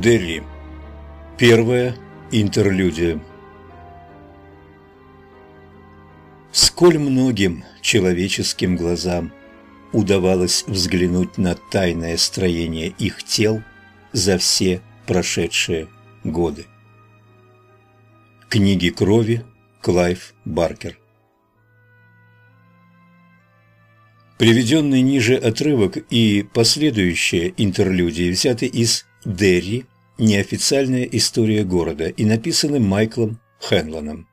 Дерри. Первая интерлюдия. Сколь многим человеческим глазам удавалось взглянуть на тайное строение их тел за все прошедшие годы. Книги крови Клайв Баркер Приведенный ниже отрывок и последующая интерлюдия взяты из «Дерри. Неофициальная история города» и написаны Майклом Хенлоном.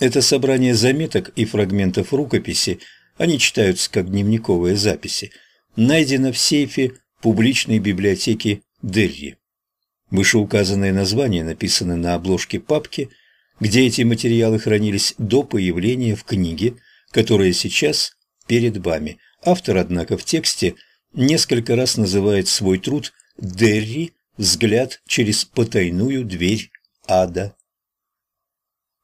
Это собрание заметок и фрагментов рукописи, они читаются как дневниковые записи, найдено в сейфе публичной библиотеки Дерри. Вышеуказанные названия написаны на обложке папки, где эти материалы хранились до появления в книге, которая сейчас перед вами – Автор, однако, в тексте несколько раз называет свой труд «Дерри. Взгляд через потайную дверь ада».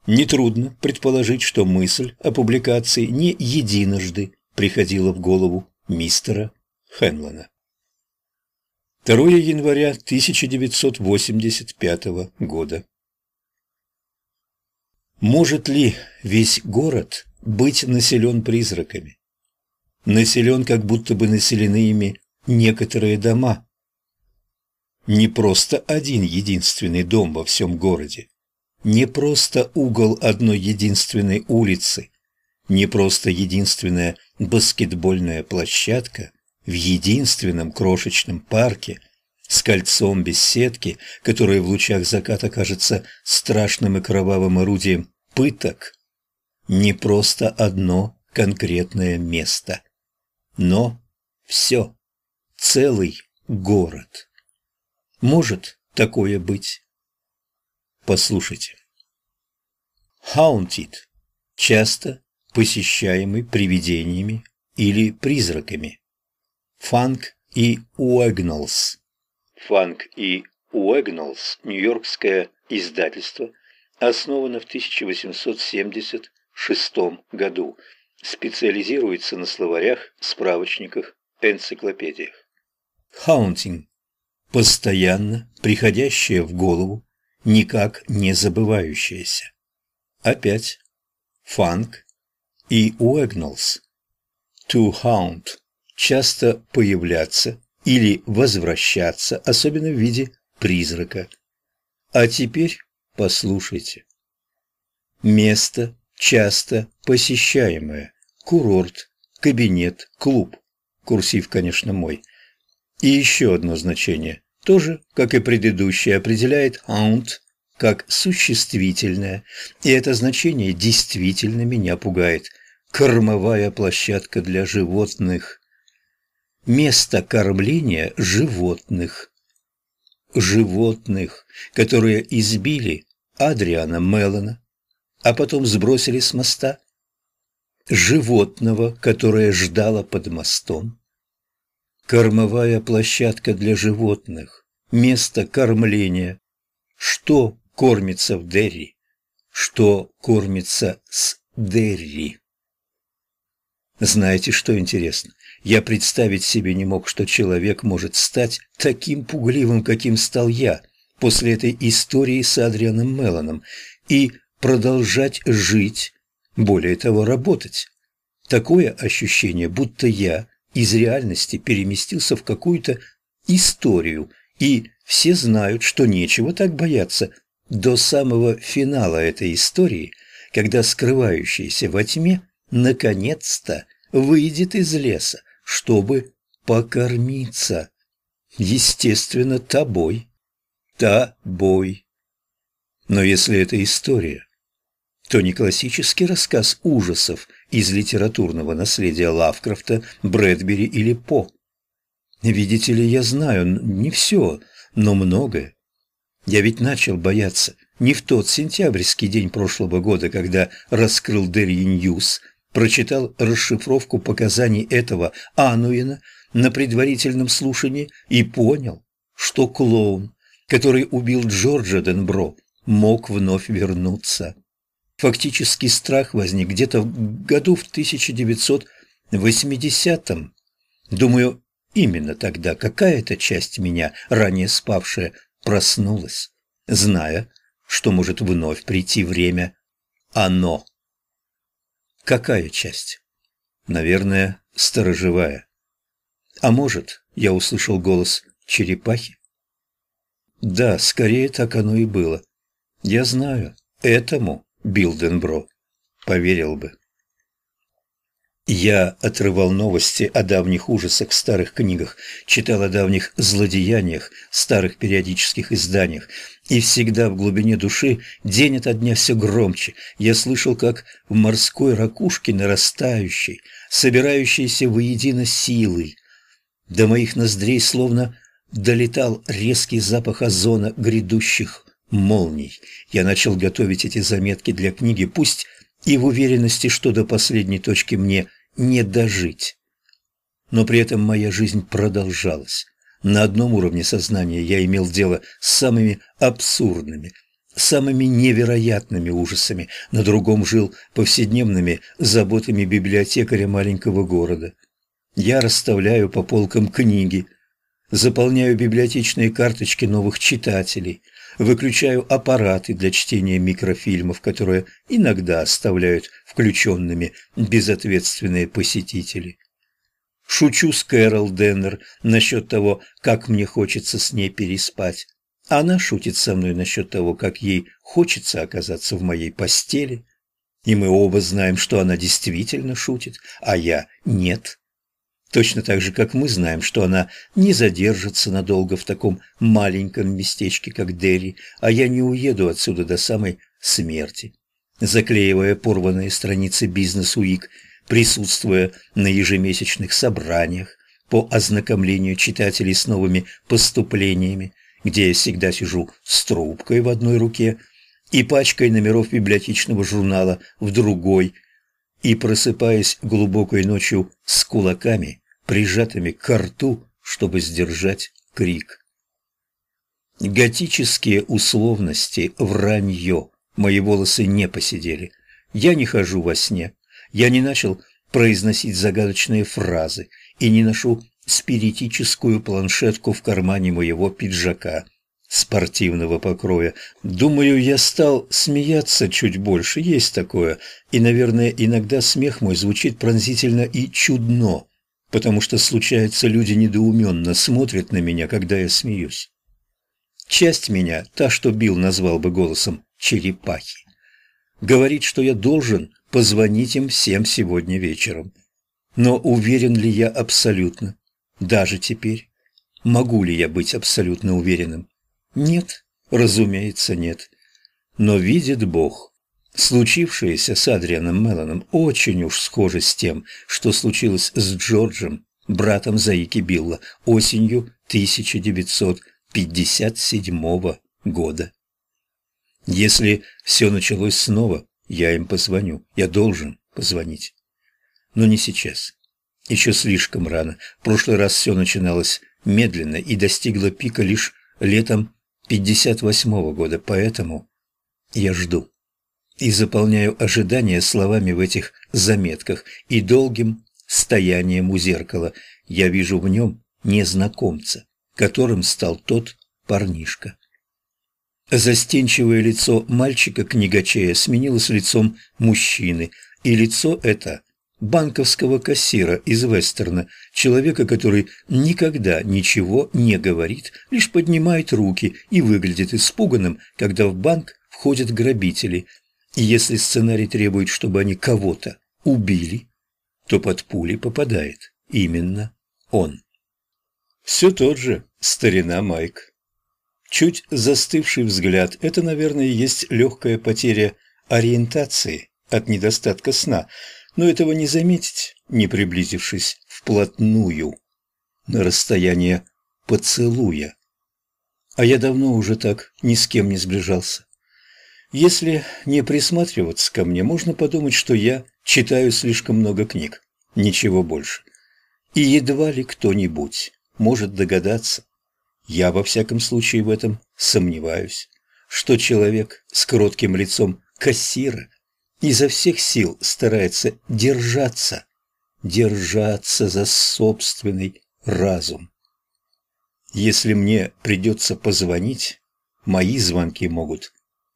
Нетрудно предположить, что мысль о публикации не единожды приходила в голову мистера Хенлона. 2 января 1985 года. Может ли весь город быть населен призраками? населен, как будто бы населены ими некоторые дома. Не просто один единственный дом во всем городе, не просто угол одной единственной улицы, не просто единственная баскетбольная площадка в единственном крошечном парке с кольцом без сетки, которое в лучах заката кажется страшным и кровавым орудием пыток, не просто одно конкретное место. Но все, целый город. Может такое быть? Послушайте. Haunted – часто посещаемый привидениями или призраками. Фанк и Уэгнелс. Фанк и Уэгнелс – нью-йоркское издательство, основано в 1876 году – специализируется на словарях, справочниках, энциклопедиях. Haunting – постоянно приходящее в голову, никак не забывающееся. Опять фанк и уэгнолс. To haunt – часто появляться или возвращаться, особенно в виде призрака. А теперь послушайте. Место часто посещаемое, курорт, кабинет, клуб. Курсив, конечно, мой. И еще одно значение, тоже, как и предыдущее, определяет «haunt» как существительное, и это значение действительно меня пугает. Кормовая площадка для животных. Место кормления животных. Животных, которые избили Адриана Меллона, а потом сбросили с моста? Животного, которое ждало под мостом? Кормовая площадка для животных, место кормления. Что кормится в Дерри? Что кормится с Дерри? Знаете, что интересно? Я представить себе не мог, что человек может стать таким пугливым, каким стал я после этой истории с Адрианом Мелланом, и продолжать жить, более того, работать. Такое ощущение, будто я из реальности переместился в какую-то историю, и все знают, что нечего так бояться до самого финала этой истории, когда скрывающийся во тьме наконец-то выйдет из леса, чтобы покормиться. Естественно, тобой. Тобой. Но если это история, то не классический рассказ ужасов из литературного наследия Лавкрафта, Брэдбери или По. Видите ли, я знаю не все, но многое. Я ведь начал бояться не в тот сентябрьский день прошлого года, когда раскрыл Дерри Ньюс, прочитал расшифровку показаний этого Ануина на предварительном слушании и понял, что клоун, который убил Джорджа Денбро, мог вновь вернуться. Фактически страх возник где-то в году в 1980-м. Думаю, именно тогда какая-то часть меня, ранее спавшая, проснулась, зная, что может вновь прийти время «оно». Какая часть? Наверное, сторожевая. А может, я услышал голос черепахи? Да, скорее так оно и было. Я знаю, этому Билденбро поверил бы. Я отрывал новости о давних ужасах в старых книгах, читал о давних злодеяниях в старых периодических изданиях, и всегда в глубине души, день ото дня все громче, я слышал, как в морской ракушке нарастающей, собирающейся воедино силой, до моих ноздрей словно долетал резкий запах озона грядущих молний. Я начал готовить эти заметки для книги, пусть и в уверенности, что до последней точки мне не дожить. Но при этом моя жизнь продолжалась. На одном уровне сознания я имел дело с самыми абсурдными, самыми невероятными ужасами, на другом жил повседневными заботами библиотекаря маленького города. Я расставляю по полкам книги, заполняю библиотечные карточки новых читателей, выключаю аппараты для чтения микрофильмов, которые иногда оставляют включенными безответственные посетители. Шучу с Кэрол Деннер насчет того, как мне хочется с ней переспать. Она шутит со мной насчет того, как ей хочется оказаться в моей постели. И мы оба знаем, что она действительно шутит, а я нет. Точно так же, как мы знаем, что она не задержится надолго в таком маленьком местечке, как Дерри, а я не уеду отсюда до самой смерти. Заклеивая порванные страницы «Бизнес-Уик», присутствуя на ежемесячных собраниях по ознакомлению читателей с новыми поступлениями, где я всегда сижу с трубкой в одной руке и пачкой номеров библиотечного журнала в другой – и просыпаясь глубокой ночью с кулаками, прижатыми к рту, чтобы сдержать крик. Готические условности – вранье. Мои волосы не посидели. Я не хожу во сне. Я не начал произносить загадочные фразы и не ношу спиритическую планшетку в кармане моего пиджака – спортивного покроя. Думаю, я стал смеяться чуть больше, есть такое. И, наверное, иногда смех мой звучит пронзительно и чудно, потому что, случается, люди недоуменно смотрят на меня, когда я смеюсь. Часть меня, та, что Билл назвал бы голосом черепахи, говорит, что я должен позвонить им всем сегодня вечером. Но уверен ли я абсолютно? Даже теперь? Могу ли я быть абсолютно уверенным? Нет, разумеется, нет. Но видит Бог. Случившееся с Адрианом Мелланом очень уж схоже с тем, что случилось с Джорджем, братом Заики Билла, осенью 1957 года. Если все началось снова, я им позвоню. Я должен позвонить. Но не сейчас. Еще слишком рано. В прошлый раз все начиналось медленно и достигло пика лишь летом 58-го года, поэтому я жду и заполняю ожидания словами в этих заметках и долгим стоянием у зеркала. Я вижу в нем незнакомца, которым стал тот парнишка. Застенчивое лицо мальчика-книгачея сменилось лицом мужчины, и лицо это банковского кассира из вестерна, человека, который никогда ничего не говорит, лишь поднимает руки и выглядит испуганным, когда в банк входят грабители. И если сценарий требует, чтобы они кого-то убили, то под пули попадает именно он. Все тот же старина Майк. Чуть застывший взгляд – это, наверное, есть легкая потеря ориентации от недостатка сна – но этого не заметить, не приблизившись вплотную, на расстояние поцелуя. А я давно уже так ни с кем не сближался. Если не присматриваться ко мне, можно подумать, что я читаю слишком много книг, ничего больше. И едва ли кто-нибудь может догадаться, я во всяком случае в этом сомневаюсь, что человек с кротким лицом кассира изо всех сил старается держаться, держаться за собственный разум. Если мне придется позвонить, мои звонки могут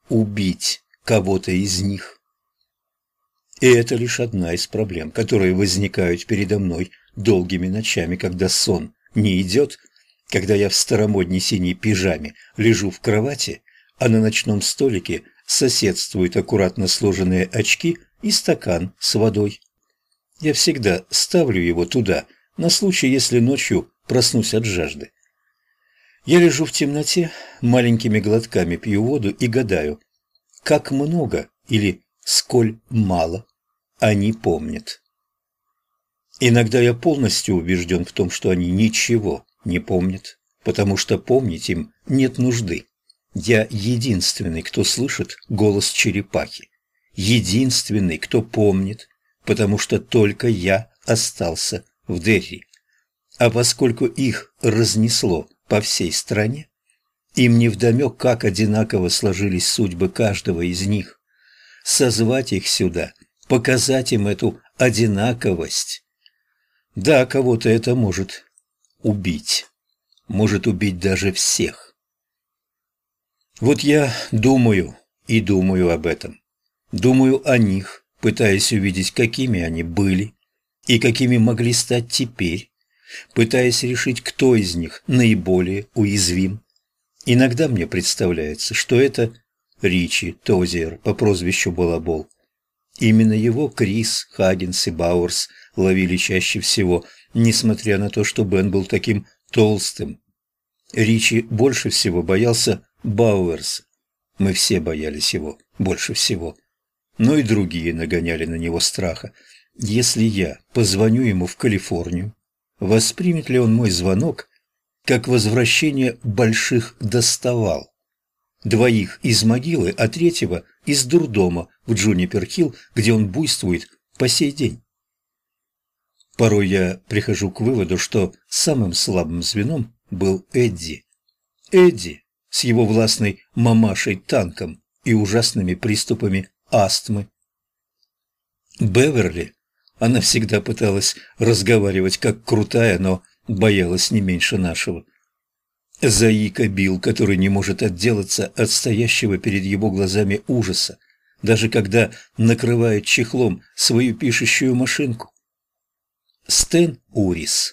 убить кого-то из них. И это лишь одна из проблем, которые возникают передо мной долгими ночами, когда сон не идет, когда я в старомодней синей пижаме лежу в кровати, а на ночном столике соседствуют аккуратно сложенные очки и стакан с водой. Я всегда ставлю его туда, на случай, если ночью проснусь от жажды. Я лежу в темноте, маленькими глотками пью воду и гадаю, как много или сколь мало они помнят. Иногда я полностью убежден в том, что они ничего не помнят, потому что помнить им нет нужды. Я единственный, кто слышит голос черепахи. Единственный, кто помнит, потому что только я остался в Дерри. А поскольку их разнесло по всей стране, им невдомек, как одинаково сложились судьбы каждого из них. Созвать их сюда, показать им эту одинаковость. Да, кого-то это может убить. Может убить даже всех. Вот я думаю и думаю об этом. Думаю о них, пытаясь увидеть, какими они были и какими могли стать теперь, пытаясь решить, кто из них наиболее уязвим. Иногда мне представляется, что это Ричи Тозиер по прозвищу Балабол. Именно его Крис, Хаггинс и Бауэрс ловили чаще всего, несмотря на то, что Бен был таким толстым. Ричи больше всего боялся Бауэрса. Мы все боялись его больше всего но и другие нагоняли на него страха. Если я позвоню ему в Калифорнию, воспримет ли он мой звонок как возвращение больших доставал? Двоих из могилы, а третьего из дурдома в Джунипер-Хилл, где он буйствует по сей день. Порой я прихожу к выводу, что самым слабым звеном был Эдди. Эдди с его властной мамашей-танком и ужасными приступами астмы. Беверли, она всегда пыталась разговаривать как крутая, но боялась не меньше нашего. Заика Билл, который не может отделаться от стоящего перед его глазами ужаса, даже когда накрывает чехлом свою пишущую машинку. Стэн Урис,